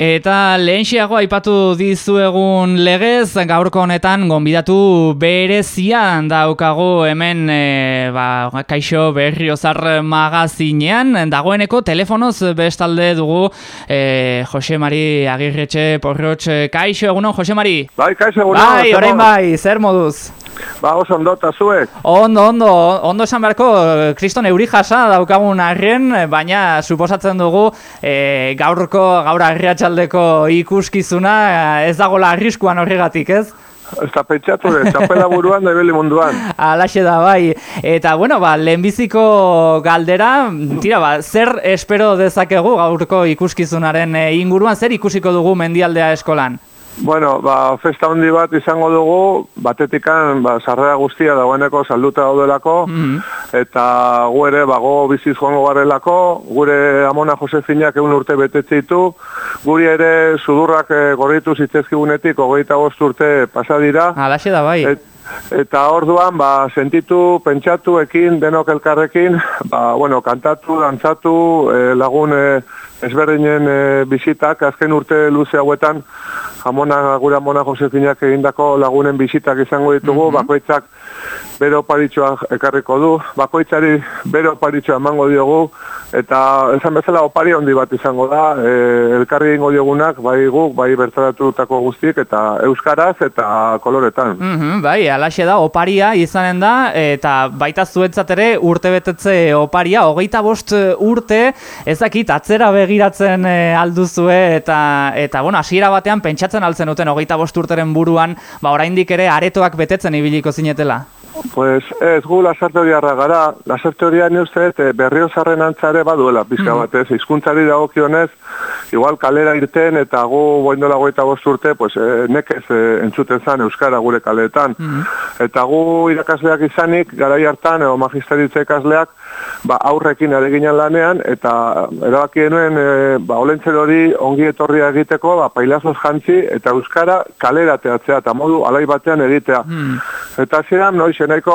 Eta lehenxiago aipatu dizuegun legez, gaurko honetan gonbidatu berezian daukagu hemen e, ba, kaixo berriozar magazinean. Dagoeneko telefonoz bestalde dugu e, Jose Mari Agirretxe Porrotx kaixo egunon, Jose Mari? Bai, kaixo egunon. Bai, orain bai, zer moduz? Ba, oso ondo, eta zuek? Ondo, ondo, ondo esan beharko, kriston euri jasa daukagun arren, baina suposatzen dugu e, gaurko, gaur arriatxaldeko ikuskizuna ez dagoela arriskuan horregatik, ez? Ez da pentsatu, txapela buruan da ibili munduan. Alaxe da, bai. Eta, bueno, ba, lehenbiziko galdera, tira, ba, zer espero dezakegu gaurko ikuskizunaren inguruan, zer ikusiko dugu mendialdea eskolan? Bueno, ba, festa handi bat izango dugu, batetikan, ba, sarrera guztia dagoeneko salduta daudelako, mm eta gu ere, ba, go biziz joango garelako, gure amona Josefinak egun urte betetzitu, guri ere sudurrak e, gorritu zitzezkigunetik, ogeita gozt urte pasadira. Alaxe da, bai. Et, Eta orduan, ba, sentitu, pentsatu, ekin, denok elkarrekin, ba, bueno, kantatu, dantzatu, e, lagun e, ezberdinen e, bizitak, azken urte luze hauetan, jamona, gura mona Josefinak egindako lagunen bizitak izango ditugu, mm bakoitzak bero paritxoa ekarriko du, bakoitzari bero paritxoa emango diogu, eta esan bezala opari handi bat izango da, e, elkarri ingo diogunak, bai guk, bai bertaratutako guztik, eta euskaraz eta koloretan. Mm bai, alaxe da, oparia izanen da, eta baita zuetzat ere urte betetze oparia, hogeita bost urte, ezakit, atzera begiratzen e, alduzue, eta, eta bueno, hasiera batean pentsatzen altzen duten hogeita bost urteren buruan, ba, oraindik ere aretoak betetzen ibiliko zinetela. Pues ez gu lasarte hori gara, lasarte hori ani uste e, berrio zarren antzare baduela, pizka bat ez, izkuntzari dagokionez, igual kalera irten eta gu boindola goita urte, pues, e, nekez e, entzuten zan Euskara gure kaleetan. Eta gu irakasleak izanik, garai hartan, edo magisteritze ikasleak, ba, aurrekin areginen lanean, eta erabaki denuen, e, ba, olentzer hori ongi etorria egiteko, ba, pailazoz jantzi, eta Euskara kalera teatzea, eta modu alai batean egitea. Eta ziren, noiz, nahiko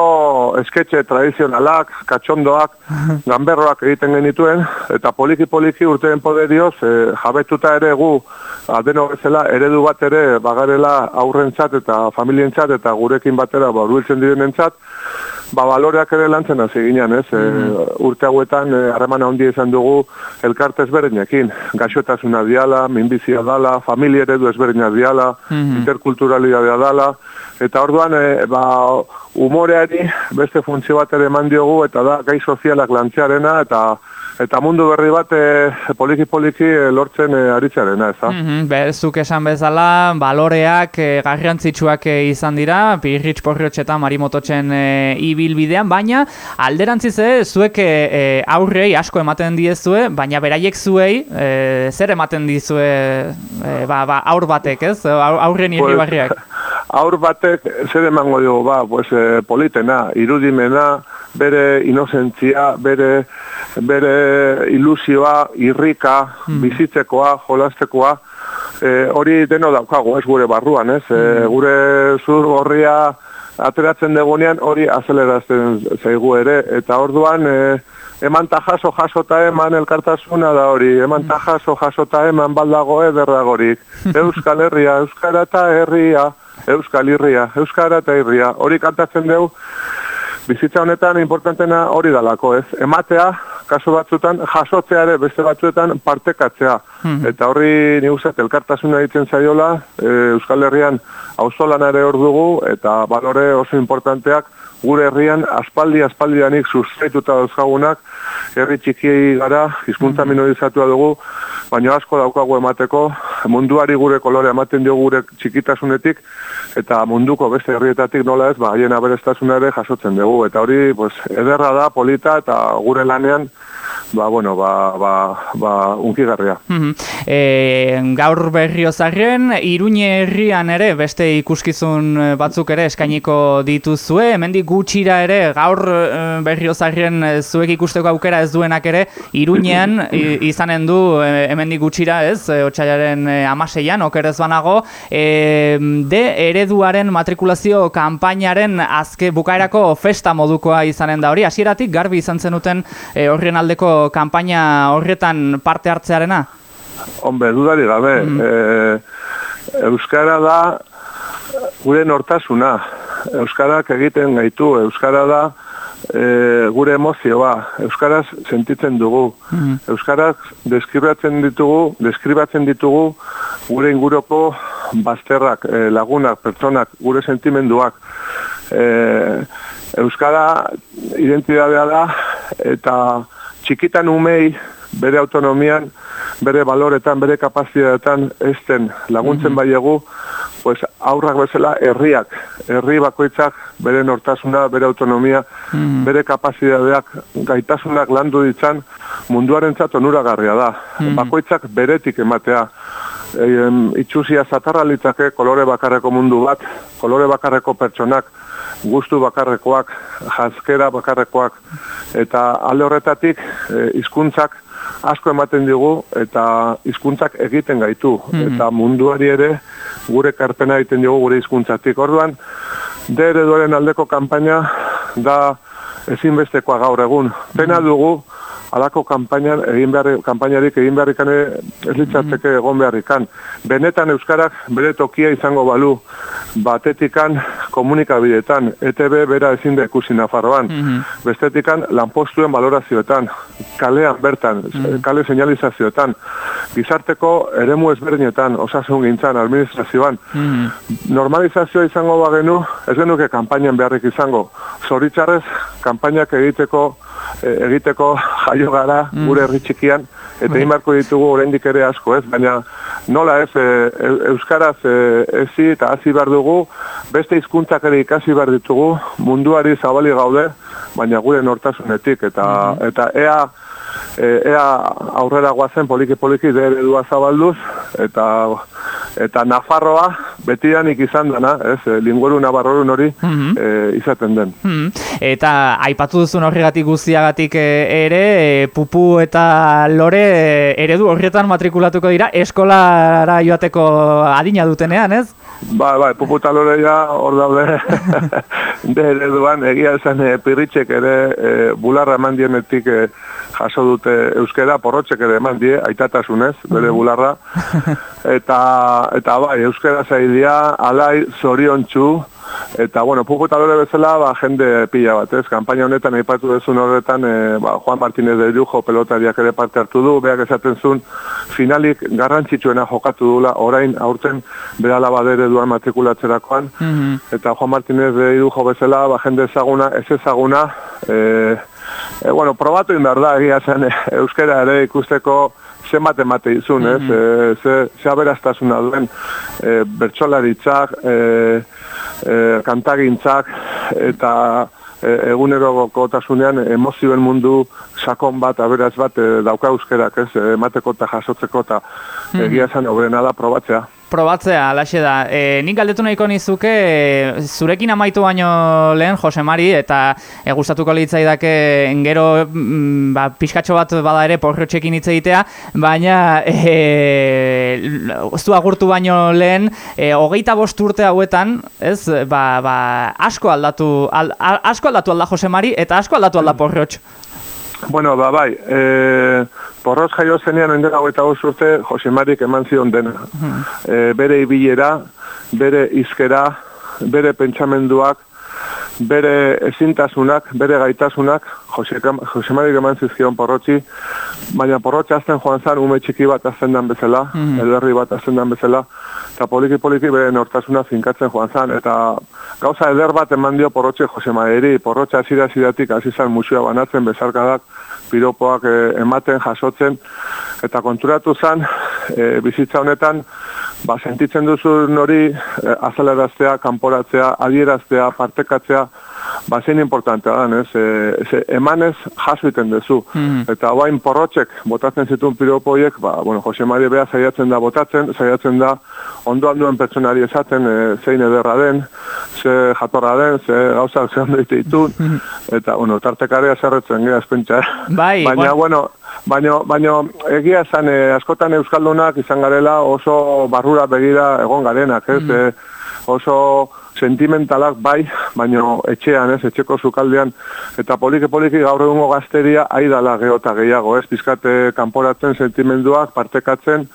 esketxe tradizionalak, katxondoak, ganberroak egiten genituen, eta poliki-poliki urteen poderioz, e, jabetuta ere gu, adeno bezala, eredu bat ere bagarela aurrentzat eta familientzat eta gurekin batera ba, urbiltzen direnentzat, ba, baloreak ere lantzen hasi ginean, ez? E, urte hauetan, e, harremana ondia izan dugu elkarte ezberdinekin. Gaixotasuna diala, minbizia dala, familia eredu ezberdina diala, mm interkulturalidadea dala, eta orduan, e, ba, umoreari beste funtzio bat ere eman diogu, eta da, gai sozialak lantzearena, eta eta mundu berri bat e, poliki poliki e, lortzen e, aritzarena, ez da? Mm -hmm, Bezuk esan bezala, baloreak e, garrantzitsuak e, izan dira, pirritx porriotxetan marimototxen e, ibilbidean, baina alderantziz e, zuek e, aurrei asko ematen diezue, baina beraiek zuei e, zer ematen dizue e, ba, ba, aur batek, ez? Aurren irribarriak. Pues, aur batek zer emango dugu, ba, pues, politena, irudimena, bere inozentzia, bere bere ilusioa, irrika, hmm. bizitzekoa, jolastekoa, e, hori deno daukago, ez gure barruan, ez? E, hmm. gure zur gorria ateratzen degunean hori azelerazten zaigu ere, eta orduan e, eman tajaso jasota eman elkartasuna da hori, eman hmm. tajaso jasota eman baldago ederragorik, Euskal Herria, Euskara eta Herria, Euskal Herria, Euskara eta Herria, hori kantatzen dugu, bizitza honetan importantena hori dalako, ez? Ematea, kaso batzutan, jasotzea ere beste batzuetan partekatzea. Hmm. Eta horri ni uzat, elkartasuna egiten zaiola, e, Euskal Herrian auzolan ere hor dugu, eta balore oso importanteak gure herrian aspaldi aspaldianik sustraituta dauzkagunak, herri txiki gara, hizkuntza mm minorizatua dugu, baina asko daukagu emateko, munduari gure kolore ematen dio gure txikitasunetik, eta munduko beste herrietatik nola ez, ba, haien aberestazuna ere jasotzen dugu. Eta hori, pues, ederra da, polita, eta gure lanean, ba, bueno, ba, ba, ba unkigarria. e, gaur berriozarren, Iruñe herrian ere, beste ikuskizun eh, batzuk ere eskainiko dituzue, hemendik gutxira ere, gaur eh, berriozarren eh, zuek ikusteko aukera ez duenak ere, Iruñean izanen du hemendik gutxira ez, otxailaren amaseian, okerez banago, e, de ereduaren matrikulazio kanpainaren azke bukaerako festa modukoa izanen da hori, hasieratik garbi izan zenuten horren aldeko kanpaina horretan parte hartzearena? Hombre, dudari gabe, mm. Euskara da gure nortasuna, Euskarak egiten gaitu, Euskara da e, gure emozioa, Euskaraz sentitzen dugu, mm Euskaraz deskribatzen ditugu, deskribatzen ditugu gure inguroko bazterrak, e, lagunak, pertsonak, gure sentimenduak. E, Euskara identidadea da eta txikitan umei bere autonomian, bere baloretan, bere kapazitatean ezten laguntzen mm baiegu, pues aurrak bezala herriak, herri bakoitzak bere nortasuna, bere autonomia, mm. bere kapazitateak, gaitasunak landu ditzan munduarentzat onuragarria da. Mm. Bakoitzak beretik ematea. E, itxusia zatarra litzake kolore bakarreko mundu bat, kolore bakarreko pertsonak, gustu bakarrekoak, jazkera bakarrekoak, eta alde horretatik hizkuntzak asko ematen digu eta hizkuntzak egiten gaitu mm eta munduari ere gure karpena egiten dugu gure hizkuntzatik. Orduan, de ereduaren aldeko kanpaina da ezinbestekoa gaur egun. Pena mm. dugu, alako kanpainan egin behar, kanpainarik egin beharrikan ez litzatzeke mm. egon beharrikan. Benetan Euskarak bere tokia izango balu, batetikan komunikabidetan, ETB bera ezin da ikusi Nafarroan, mm bestetikan lanpostuen valorazioetan, kalean bertan, mm kale señalizazioetan, gizarteko eremu ezberdinetan, osasun gintzan, administrazioan, mm normalizazioa izango bagenu, ez genuke kanpainan beharrik izango, zoritzarrez, kanpainak egiteko e, egiteko jaio gara gure herri txikian eta inbarko ditugu oraindik ere asko, ez? Baina nola ez e, euskaraz e, ezi eta hasi behar dugu, beste hizkuntzak ere ikasi behar ditugu, munduari zabali gaude, baina gure nortasunetik eta mm. eta ea e, ea aurrera guazen poliki poliki de eredua zabalduz eta eta Nafarroa betidanik izan dana, ez, e, lingueru nabarrorun hori mm izaten den. Mm Eta aipatu duzun horregatik guztiagatik e, ere, e, pupu eta lore eredu horretan matrikulatuko dira, eskolara joateko adina dutenean, ez? Ba, ba, pupu eta lore ja hor daude de ereduan, egia esan e, pirritxek ere e, bularra mandienetik e, jaso dute euskera, porrotxek ere eman die, aitatasunez, bere bularra. Eta, eta bai, euskera zaidia, alai, zorion txu, Eta, bueno, puku eta lore bezala, ba, jende pila bat, ez? Kampaina honetan, aipatu dezun horretan, e, ba, Juan Martínez de Lujo pelotariak ere parte hartu du, beak esaten zuen, finalik garrantzitsuena jokatu dula, orain aurten berala badere duan matrikulatzerakoan, mm eta Juan Martínez de Lujo bezala, ba, jende ezaguna, ez ezaguna, e, e, bueno, probatu inbar da, egia zen, e, euskera ere ikusteko zenbat emate izun, ez? Mm -hmm. e, ze, ze aberaztasuna duen e, bertsolaritzak, e, e, kantagintzak, eta e, egunero kotasunean emozioen mundu sakon bat, aberaz bat, e, dauka euskerak, ez? Emateko eta jasotzeko eta mm -hmm. egia zen, obrena da probatzea probatzea, alaxe da. E, nik galdetu nahiko nizuke, zurekin amaitu baino lehen, Jose Mari, eta e, gustatuko litzai dake, gero, mm, ba, pixkatxo bat bada ere, porro txekin hitz egitea, baina, e, zu agurtu baino lehen, e, hogeita bost urte hauetan, ez, ba, ba, asko aldatu, al, asko aldatu alda Jose Mari, eta asko aldatu alda porrotx. Bueno, ba, bai, e, porroz jaio zenean oinde gau eta urte Jose Marik eman zion dena. E, bere ibilera, bere izkera, bere pentsamenduak, bere ezintasunak, bere gaitasunak, Jose, Jose Marik eman zizkion porrotzi, baina porrotzi azten joan zan, ume txiki bat azten dan bezala, mm -hmm. bat azten dan bezala, eta poliki-poliki bere nortasuna finkatzen joan zan, eta gauza eder bat eman dio porrotxe Jose Mairi, porrotxe azira ziratik azizan musua banatzen bezarkadak, piropoak eh, ematen, jasotzen, eta konturatu zan, e, bizitza honetan, ba, sentitzen duzu nori e, azaleraztea, kanporatzea, adieraztea, partekatzea, ba, zein importantea da, ez? E, emanez jaso iten duzu. Mm. Eta bain porrotxek botatzen zituen piropoiek, ba, bueno, Jose Maria Bea zaiatzen da botatzen, zaiatzen da ondo handuen pertsonari esaten e, zein ederra den, ze jatorra den, ze gauzak ze ondo ditu, mm. eta, bueno, tartekarea zerretzen gira espentsa. Bai, Baina, bueno, Baina, baina egia esan, eh, askotan euskaldunak izan garela oso barrura begira egon garenak, ez? Mm. Eh, oso sentimentalak bai, baino etxean, ez, etxeko sukaldean, eta poliki-poliki gaur egungo gazteria aidala geota gehiago, ez, pizkate kanporatzen sentimenduak, partekatzen,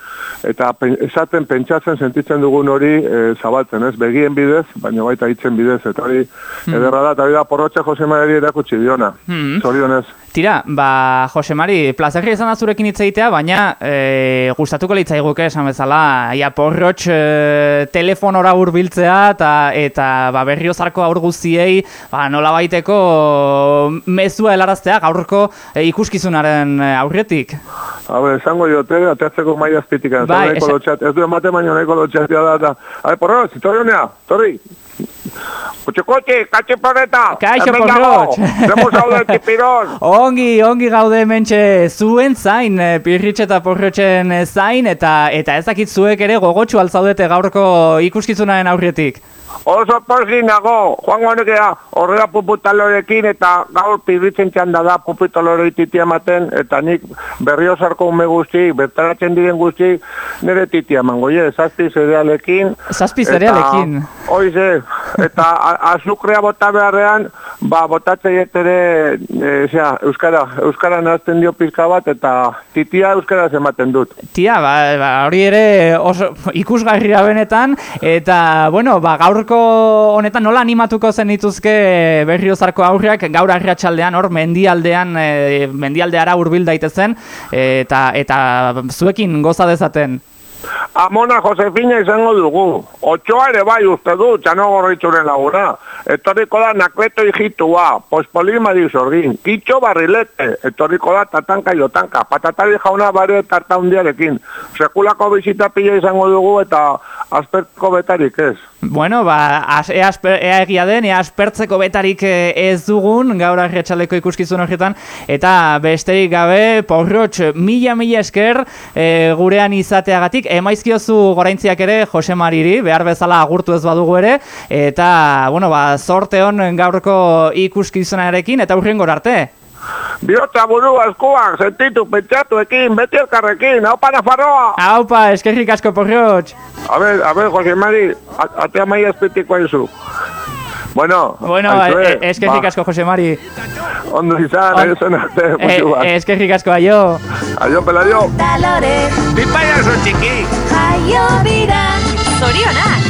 eta esaten, pentsatzen, sentitzen dugun hori e, zabaltzen, ez, begien bidez, baino baita hitzen bidez, eta hori hmm. ederra da, eta hori da porrotxe Jose Maria erakutsi diona, hmm. zorionez. Tira, ba, Jose Mari, plazerri izan da zurekin hitz egitea, baina e, gustatuko litzaiguke esan bezala, ia porrotx e, telefonora urbiltzea eta eta ba, berriozarko aur guztiei ba, nola baiteko mezua helaraztea gaurko e, ikuskizunaren aurretik. Habe, esango diote, ateatzeko mai azpitik, bai, ez du emate baino nahiko lotxatia da, eta, habe, porrotx, torri honea, torri, Kutxe, katxe porreta! Kaixo porrot! Zemos hau da tipirón! Ongi, ongi gaude mentxe zuen zain, eh, pirritxe eta porrotxen zain, eta eta ezakit zuek ere gogotxu altzaudete gaurko ikuskizunaren aurretik. Oso posi nago, joan honekea, horrela puputalorekin eta gaur pibritzen txanda da puputalore ititia maten, eta nik berriozarko ume guzti, bertaratzen diren guzti, nire titia mango, je, zazpi zerealekin. Zazpi zerealekin. Oize, eta azukrea bota beharrean, ba, botatzei etere, e, zera, euskara, euskara nazten dio pizka bat, eta titia euskara zematen dut. Tia, ba, ba, hori ere oso ikusgarria benetan, eta, bueno, ba, gaur gaurko honetan nola animatuko zen dituzke berriozarko aurriak gaur arratsaldean hor mendialdean e, mendialdeara hurbil daitezen eta eta zuekin goza dezaten Amona Josefina izango dugu. Otxoa ere bai uste du, txano gorritzuren laguna. Etorriko da nakleto hijitua, pospolima dizorgin, kitxo barrilete, etorriko da tatanka jotanka, patatari jauna bare tarta hundiarekin. Sekulako bizita pila izango dugu eta aspertzeko betarik ez. Bueno, ba, ea, ea egia den, ea aspertzeko betarik eh, ez dugun, gaur arretxaleko ikuskizun horretan, eta besterik gabe, porrotx, mila-mila esker e, gurean izateagatik, emaizkiozu goraintziak ere, Jose Mariri, behar bezala agurtu ez badugu ere, eta, bueno, ba, zorte hon gaurko ikuskizunarekin, eta hurren arte. Biotza buru askuan, sentitu, pentsatu ekin, beti elkarrekin, hau para farroa! Haupa, eskerrik asko porrotx! A ver, a ver, Jose Mari, atea mai azpetiko aizu. Bueno, bueno eh, eskerrik asko, Jose Mari. Ondo izan, On... esan arte, eh, Eskerrik asko, aio. Aio, peladio. Talore. Txiki. Aio, bira. Zorionak.